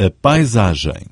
a paisagem.